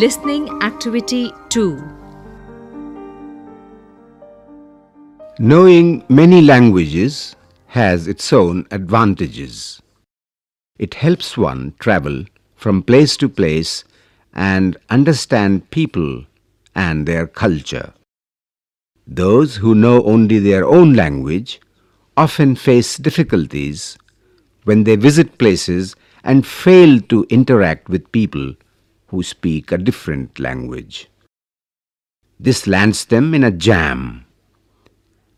Listening Activity 2 Knowing many languages has its own advantages. It helps one travel from place to place and understand people and their culture. Those who know only their own language often face difficulties when they visit places and fail to interact with people who speak a different language. This lands them in a jam.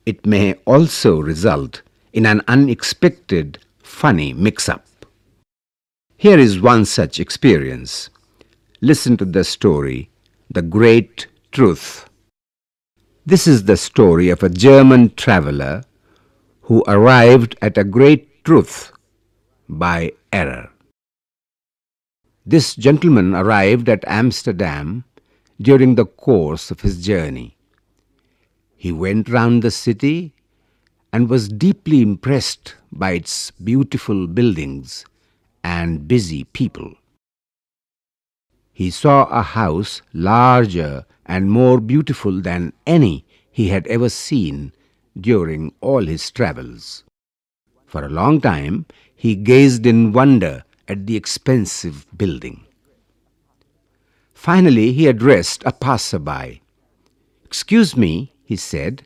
It may also result in an unexpected funny mix-up. Here is one such experience. Listen to the story, The Great Truth. This is the story of a German traveler who arrived at a great truth by error. This gentleman arrived at Amsterdam during the course of his journey. He went round the city and was deeply impressed by its beautiful buildings and busy people. He saw a house larger and more beautiful than any he had ever seen during all his travels. For a long time he gazed in wonder at the expensive building. Finally he addressed a passer-by. Excuse me, he said,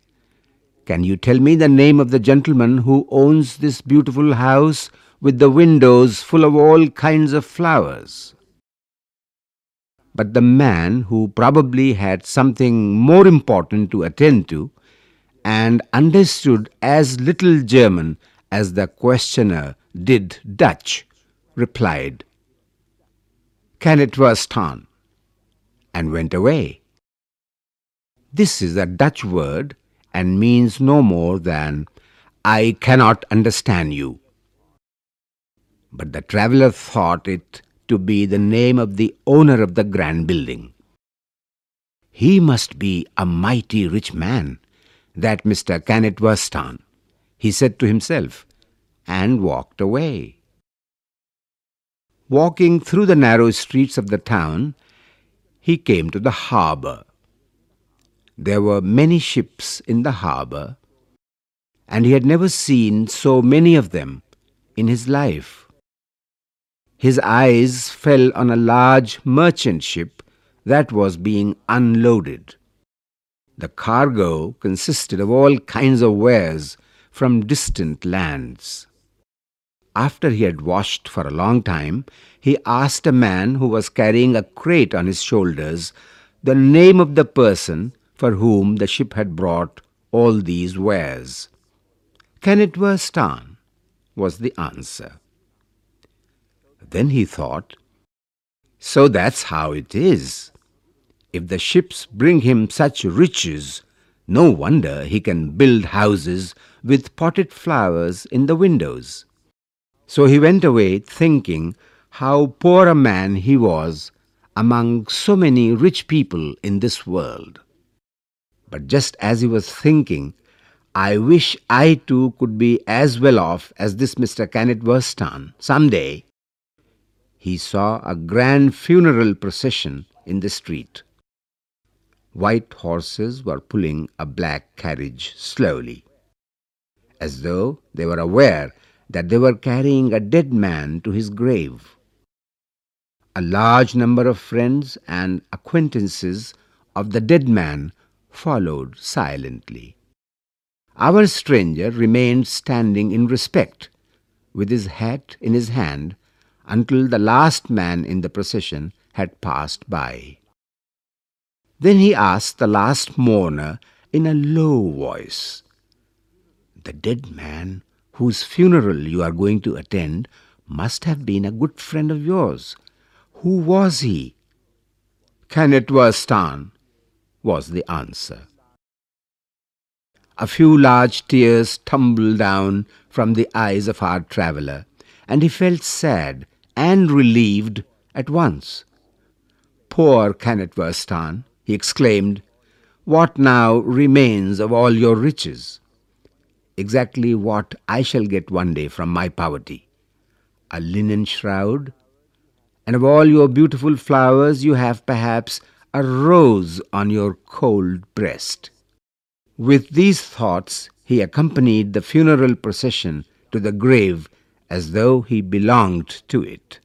can you tell me the name of the gentleman who owns this beautiful house with the windows full of all kinds of flowers? But the man, who probably had something more important to attend to, and understood as little German as the questioner did Dutch, replied, Staan, and went away. This is a Dutch word and means no more than I cannot understand you. But the traveller thought it to be the name of the owner of the grand building. He must be a mighty rich man, that Mr. Kanitverstan, he said to himself, and walked away. Walking through the narrow streets of the town, he came to the harbour. There were many ships in the harbour, and he had never seen so many of them in his life. His eyes fell on a large merchant ship that was being unloaded. The cargo consisted of all kinds of wares from distant lands. After he had washed for a long time, he asked a man who was carrying a crate on his shoulders the name of the person for whom the ship had brought all these wares. Kanitverstan was the answer. Then he thought, so that's how it is. If the ships bring him such riches, no wonder he can build houses with potted flowers in the windows. So he went away thinking how poor a man he was among so many rich people in this world. But just as he was thinking, I wish I too could be as well off as this Mr. Kanitverstan some day, he saw a grand funeral procession in the street. White horses were pulling a black carriage slowly, as though they were aware that they were carrying a dead man to his grave. A large number of friends and acquaintances of the dead man followed silently. Our stranger remained standing in respect, with his hat in his hand, until the last man in the procession had passed by. Then he asked the last mourner in a low voice, The dead man whose funeral you are going to attend must have been a good friend of yours. Who was he? Kanitverstan, was the answer. A few large tears tumbled down from the eyes of our traveller, and he felt sad and relieved at once. Poor Kanitverstan, he exclaimed, what now remains of all your riches? Exactly what I shall get one day from my poverty. A linen shroud and of all your beautiful flowers you have perhaps a rose on your cold breast. With these thoughts, he accompanied the funeral procession to the grave as though he belonged to it.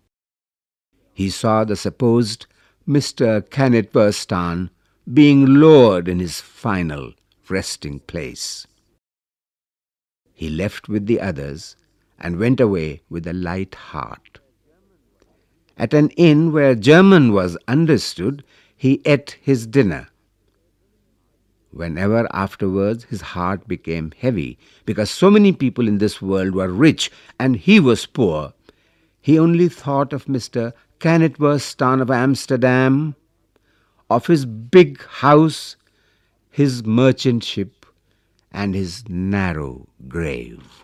He saw the supposed Mr. Kanitverstan being lowered in his final resting place. He left with the others and went away with a light heart. At an inn where German was understood, he ate his dinner. Whenever afterwards his heart became heavy because so many people in this world were rich and he was poor, he only thought of Mr. Kanitverstan of Amsterdam, of his big house, his merchant ship, and his narrow grave.